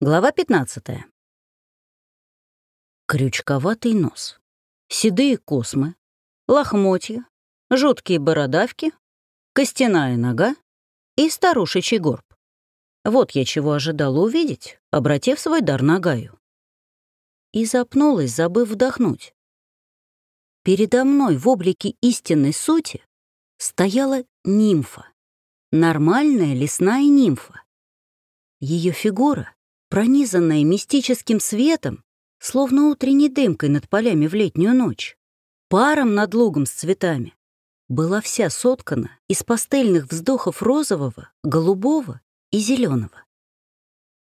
Глава 15. Крючковатый нос, седые космы, лохмотья, жуткие бородавки, костяная нога и старушечий горб. Вот я чего ожидала увидеть, обратив свой дар на Гаю. И запнулась, забыв вдохнуть. Передо мной в облике истинной сути стояла нимфа, нормальная лесная нимфа. Ее фигура пронизанная мистическим светом, словно утренней дымкой над полями в летнюю ночь, паром над лугом с цветами, была вся соткана из пастельных вздохов розового, голубого и зеленого.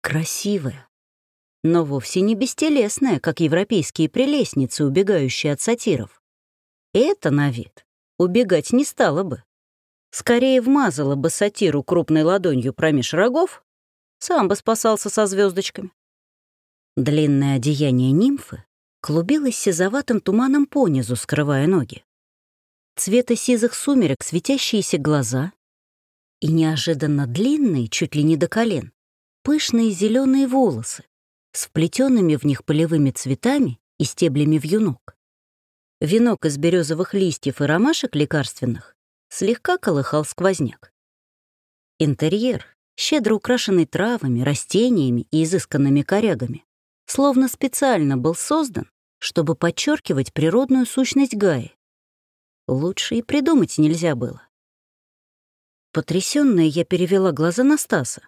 Красивая, но вовсе не бестелесная, как европейские прелестницы, убегающие от сатиров. Это на вид убегать не стала бы. Скорее вмазала бы сатиру крупной ладонью промеж рогов сам бы спасался со звездочками. Длинное одеяние нимфы клубилось сизоватым туманом понизу, скрывая ноги. Цвета сизых сумерек светящиеся глаза и неожиданно длинные, чуть ли не до колен, пышные зеленые волосы с вплетенными в них полевыми цветами и стеблями вьюнок. Венок из березовых листьев и ромашек лекарственных слегка колыхал сквозняк. Интерьер щедро украшенный травами, растениями и изысканными корягами, словно специально был создан, чтобы подчеркивать природную сущность Гаи. Лучше и придумать нельзя было. Потрясённая я перевела глаза на Стаса,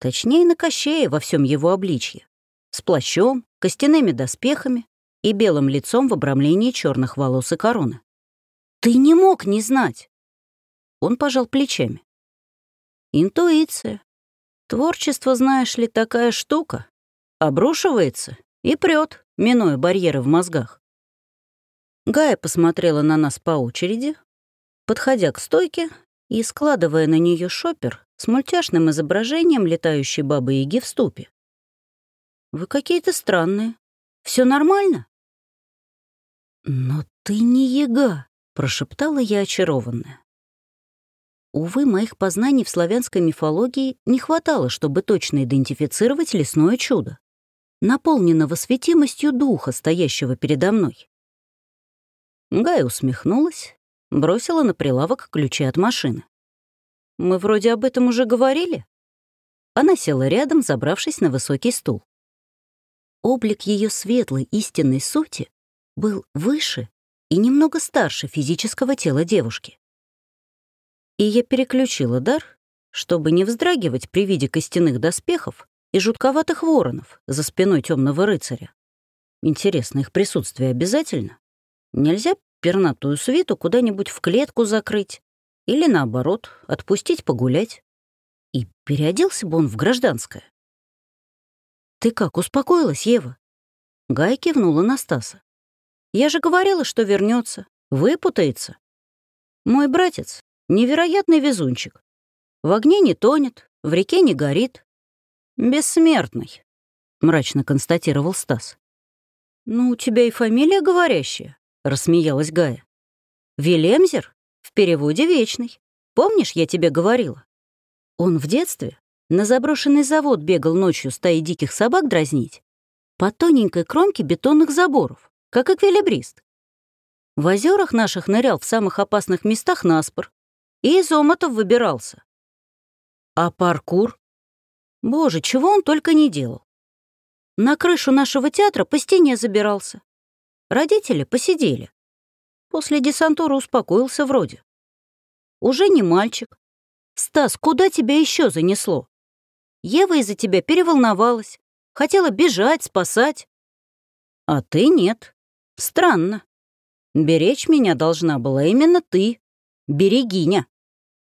точнее, на Кощея во всем его обличье, с плащом, костяными доспехами и белым лицом в обрамлении черных волос и короны. «Ты не мог не знать!» Он пожал плечами. Интуиция. Творчество, знаешь ли, такая штука. Обрушивается и прет, минуя барьеры в мозгах. Гая посмотрела на нас по очереди, подходя к стойке и складывая на нее шопер с мультяшным изображением летающей бабы-яги в ступе. «Вы какие-то странные. Все нормально?» «Но ты не яга», — прошептала я очарованная. Увы, моих познаний в славянской мифологии не хватало, чтобы точно идентифицировать лесное чудо, наполненного светимостью духа, стоящего передо мной. Гая усмехнулась, бросила на прилавок ключи от машины. «Мы вроде об этом уже говорили?» Она села рядом, забравшись на высокий стул. Облик ее светлой истинной сути был выше и немного старше физического тела девушки и я переключила дар, чтобы не вздрагивать при виде костяных доспехов и жутковатых воронов за спиной темного рыцаря. Интересно, их присутствие обязательно? Нельзя пернатую свиту куда-нибудь в клетку закрыть или, наоборот, отпустить погулять? И переоделся бы он в гражданское. «Ты как, успокоилась, Ева?» Гай кивнула на Стаса. «Я же говорила, что вернется, выпутается. Мой братец Невероятный везунчик. В огне не тонет, в реке не горит. Бессмертный, мрачно констатировал Стас. Ну, у тебя и фамилия говорящая, рассмеялась Гая. Велемзер в переводе вечный. Помнишь, я тебе говорила? Он в детстве на заброшенный завод бегал ночью стаи диких собак дразнить по тоненькой кромке бетонных заборов, как эквилибрист. В озерах наших нырял в самых опасных местах наспор, и из омутов выбирался. А паркур? Боже, чего он только не делал. На крышу нашего театра по стене забирался. Родители посидели. После десантуры успокоился вроде. Уже не мальчик. Стас, куда тебя еще занесло? Ева из-за тебя переволновалась. Хотела бежать, спасать. А ты нет. Странно. Беречь меня должна была именно ты, берегиня.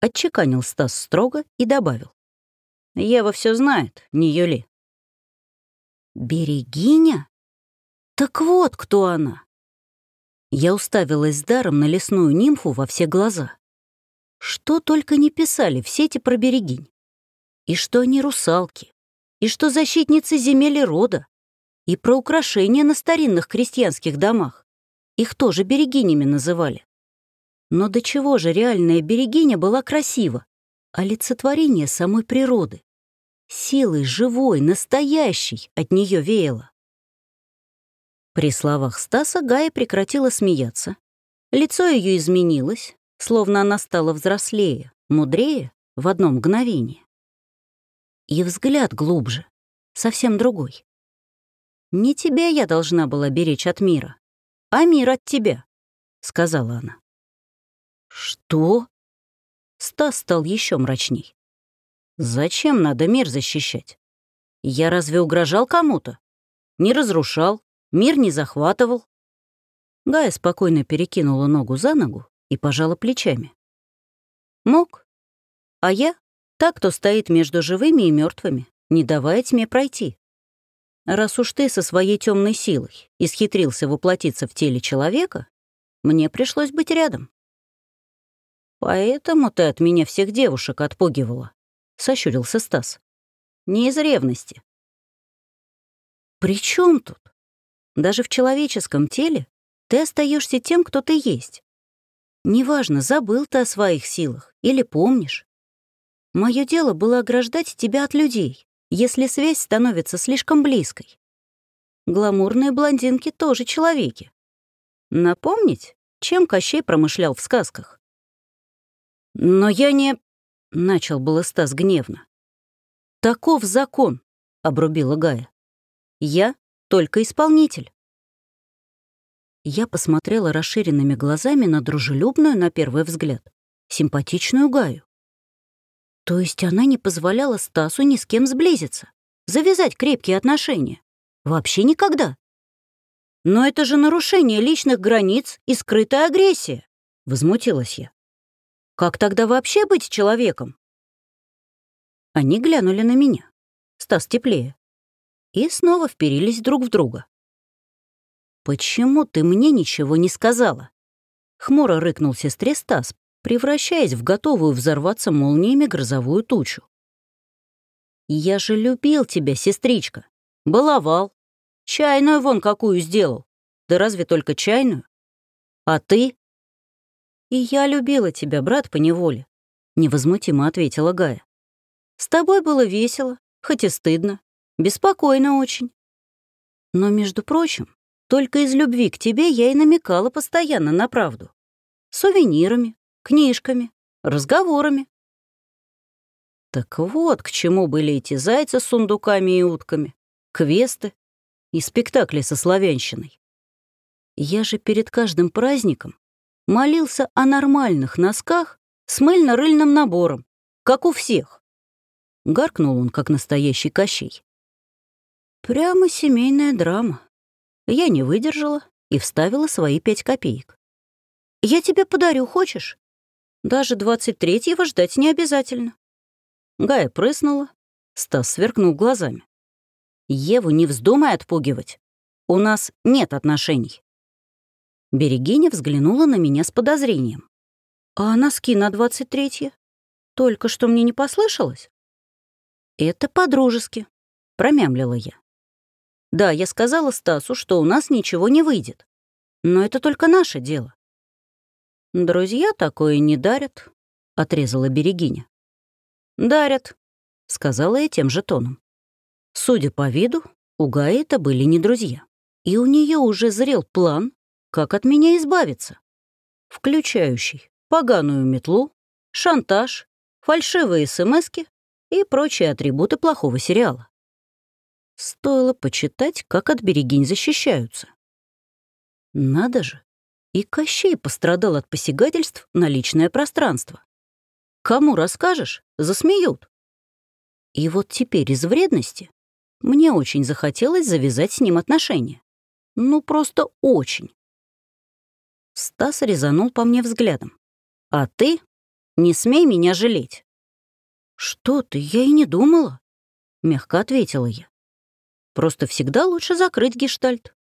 Отчеканил Стас строго и добавил. «Ева все знает, не Юли». «Берегиня? Так вот кто она!» Я уставилась даром на лесную нимфу во все глаза. Что только не писали в сети про берегинь. И что они русалки, и что защитницы земель и рода, и про украшения на старинных крестьянских домах. Их тоже берегинями называли. Но до чего же реальная берегиня была красива, олицетворение самой природы. Силой живой, настоящей от нее веяло. При словах Стаса Гая прекратила смеяться. Лицо ее изменилось, словно она стала взрослее, мудрее в одно мгновение. И взгляд глубже, совсем другой. «Не тебя я должна была беречь от мира, а мир от тебя», — сказала она. «Что?» Стас стал еще мрачней. «Зачем надо мир защищать? Я разве угрожал кому-то? Не разрушал, мир не захватывал». Гая спокойно перекинула ногу за ногу и пожала плечами. «Мог. А я — так, кто стоит между живыми и мертвыми, не давая тьме пройти. Раз уж ты со своей темной силой исхитрился воплотиться в теле человека, мне пришлось быть рядом. Поэтому ты от меня всех девушек отпугивала, — сощурился Стас. Не из ревности. При чем тут? Даже в человеческом теле ты остаешься тем, кто ты есть. Неважно, забыл ты о своих силах или помнишь. Мое дело было ограждать тебя от людей, если связь становится слишком близкой. Гламурные блондинки тоже человеки. Напомнить, чем Кощей промышлял в сказках? «Но я не...» — начал было Стас гневно. «Таков закон», — обрубила Гая. «Я только исполнитель». Я посмотрела расширенными глазами на дружелюбную, на первый взгляд, симпатичную Гаю. То есть она не позволяла Стасу ни с кем сблизиться, завязать крепкие отношения. Вообще никогда. Но это же нарушение личных границ и скрытая агрессия, возмутилась я. Как тогда вообще быть человеком? Они глянули на меня. Стас теплее. И снова вперились друг в друга. «Почему ты мне ничего не сказала?» Хмуро рыкнул сестре Стас, превращаясь в готовую взорваться молниями грозовую тучу. «Я же любил тебя, сестричка. Баловал. Чайную вон какую сделал. Да разве только чайную? А ты?» «И я любила тебя, брат, по неволе», — невозмутимо ответила Гая. «С тобой было весело, хоть и стыдно, беспокойно очень. Но, между прочим, только из любви к тебе я и намекала постоянно на правду. Сувенирами, книжками, разговорами. Так вот, к чему были эти зайцы с сундуками и утками, квесты и спектакли со славянщиной. Я же перед каждым праздником молился о нормальных носках с мыльно-рыльным набором, как у всех. Гаркнул он, как настоящий Кощей. Прямо семейная драма. Я не выдержала и вставила свои пять копеек. «Я тебе подарю, хочешь?» Даже двадцать третьего ждать не обязательно. Гая прыснула, Стас сверкнул глазами. Еву не вздумай отпугивать. У нас нет отношений. Берегиня взглянула на меня с подозрением. А носки на двадцать третье? Только что мне не послышалось? Это по-дружески, промямлила я. Да, я сказала Стасу, что у нас ничего не выйдет. Но это только наше дело. «Друзья такое не дарят», — отрезала Берегиня. «Дарят», — сказала я тем же тоном. Судя по виду, у Гаи это были не друзья. И у нее уже зрел план, как от меня избавиться, включающий поганую метлу, шантаж, фальшивые смски и прочие атрибуты плохого сериала. Стоило почитать, как от берегинь защищаются. Надо же, и Кощей пострадал от посягательств на личное пространство. Кому расскажешь, засмеют. И вот теперь из вредности мне очень захотелось завязать с ним отношения. Ну, просто очень. Стас резанул по мне взглядом. «А ты не смей меня жалеть». «Что ты, я и не думала», — мягко ответила я. «Просто всегда лучше закрыть гештальт.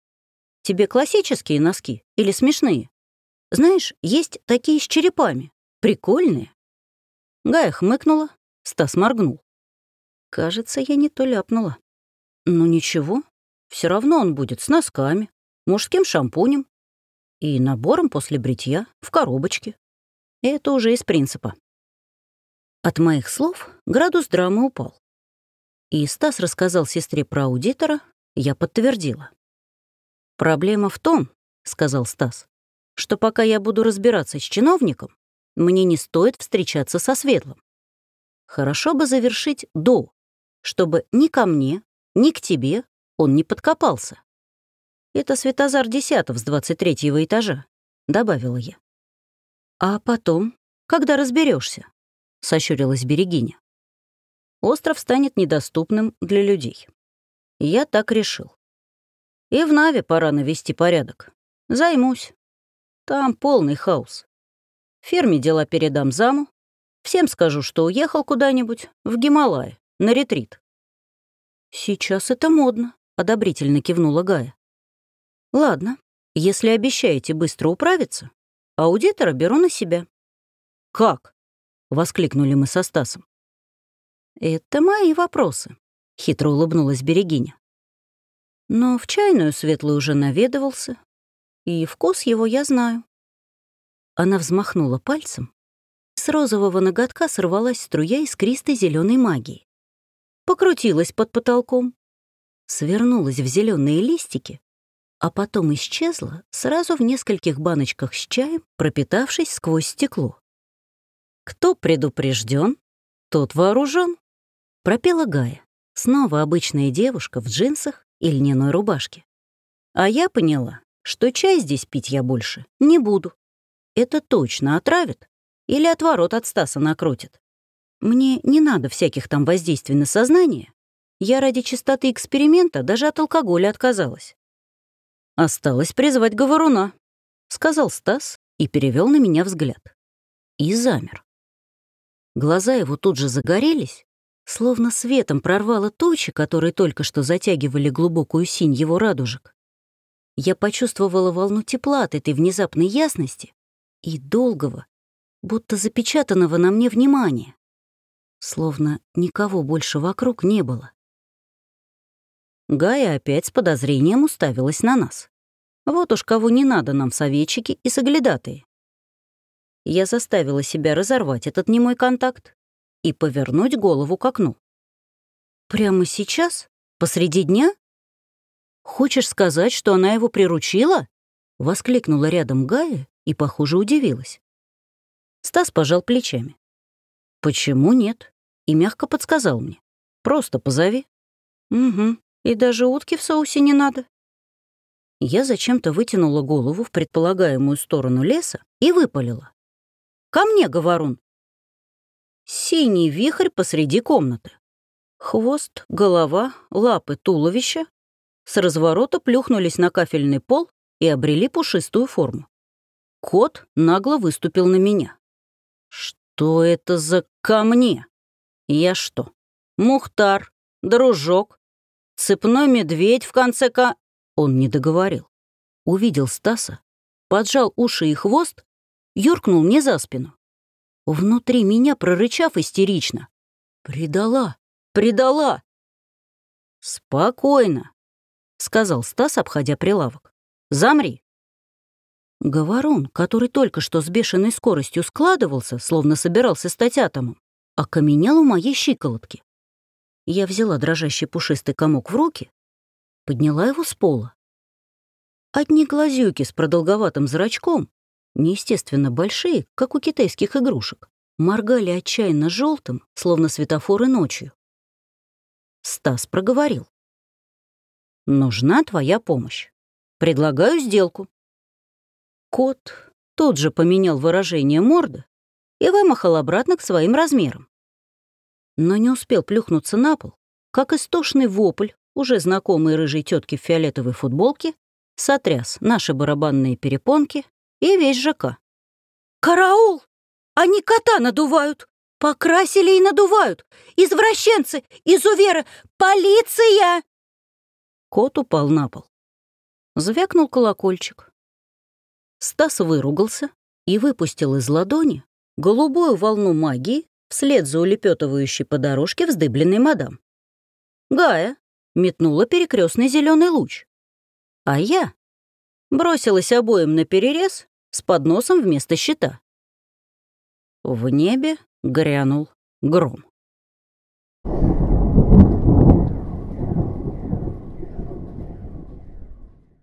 Тебе классические носки или смешные? Знаешь, есть такие с черепами. Прикольные. Гая хмыкнула, Стас моргнул. Кажется, я не то ляпнула. Ну ничего, все равно он будет с носками, мужским шампунем и набором после бритья в коробочке. Это уже из принципа. От моих слов градус драмы упал. И Стас рассказал сестре про аудитора, я подтвердила. «Проблема в том, — сказал Стас, — что пока я буду разбираться с чиновником, мне не стоит встречаться со Светлым. Хорошо бы завершить до, чтобы ни ко мне, ни к тебе он не подкопался. Это Светозар Десятов с двадцать третьего этажа, добавила я. А потом, когда разберешься, сощурилась Берегиня. Остров станет недоступным для людей. Я так решил. И в Наве пора навести порядок. Займусь. Там полный хаос. Ферме дела передам заму. Всем скажу, что уехал куда-нибудь в Гималай, на ретрит. «Сейчас это модно», — одобрительно кивнула Гая. «Ладно, если обещаете быстро управиться, аудитора беру на себя». «Как?» — воскликнули мы со Стасом. «Это мои вопросы», — хитро улыбнулась Берегиня. Но в чайную светлый уже наведывался, и вкус его я знаю. Она взмахнула пальцем, с розового ноготка сорвалась струя искристой зеленой магии покрутилась под потолком, свернулась в зеленые листики, а потом исчезла сразу в нескольких баночках с чаем, пропитавшись сквозь стекло. «Кто предупрежден, тот вооружен», — пропела Гая, снова обычная девушка в джинсах и льняной рубашке. А я поняла, что чай здесь пить я больше не буду. Это точно отравит или отворот от Стаса накрутит. Мне не надо всяких там воздействий на сознание. Я ради чистоты эксперимента даже от алкоголя отказалась. «Осталось призвать говоруна», — сказал Стас и перевел на меня взгляд. И замер. Глаза его тут же загорелись, словно светом прорвало тучи, которые только что затягивали глубокую синь его радужек. Я почувствовала волну тепла от этой внезапной ясности и долгого, будто запечатанного на мне внимания словно никого больше вокруг не было. Гая опять с подозрением уставилась на нас. Вот уж кого не надо нам советчики и соглядатые. Я заставила себя разорвать этот немой контакт и повернуть голову к окну. «Прямо сейчас? Посреди дня? Хочешь сказать, что она его приручила?» — воскликнула рядом Гая и, похоже, удивилась. Стас пожал плечами. «Почему нет? и мягко подсказал мне. «Просто позови». «Угу, и даже утки в соусе не надо». Я зачем-то вытянула голову в предполагаемую сторону леса и выпалила. «Ко мне, говорун!» Синий вихрь посреди комнаты. Хвост, голова, лапы, туловище с разворота плюхнулись на кафельный пол и обрели пушистую форму. Кот нагло выступил на меня. «Что это за ко мне?» Я что, Мухтар, дружок, цепной медведь в конце ка... Он не договорил. Увидел Стаса, поджал уши и хвост, юркнул мне за спину. Внутри меня, прорычав истерично. «Предала! Предала!» «Спокойно», — сказал Стас, обходя прилавок. «Замри». Говорун, который только что с бешеной скоростью складывался, словно собирался стать атомом, окаменел у моей щиколотки. Я взяла дрожащий пушистый комок в руки, подняла его с пола. Одни глазюки с продолговатым зрачком, неестественно большие, как у китайских игрушек, моргали отчаянно желтым, словно светофоры ночью. Стас проговорил. «Нужна твоя помощь. Предлагаю сделку». Кот тут же поменял выражение морды и вымахал обратно к своим размерам. Но не успел плюхнуться на пол, как истошный вопль, уже знакомой рыжей тетки в фиолетовой футболке, сотряс наши барабанные перепонки и весь ЖК. «Караул! Они кота надувают! Покрасили и надувают! Извращенцы! Изуверы! Полиция!» Кот упал на пол. Звякнул колокольчик. Стас выругался и выпустил из ладони голубую волну магии вслед за улепетывающей по дорожке вздыбленной мадам. Гая метнула перекрестный зеленый луч. А я бросилась обоим на перерез с подносом вместо щита. В небе грянул гром.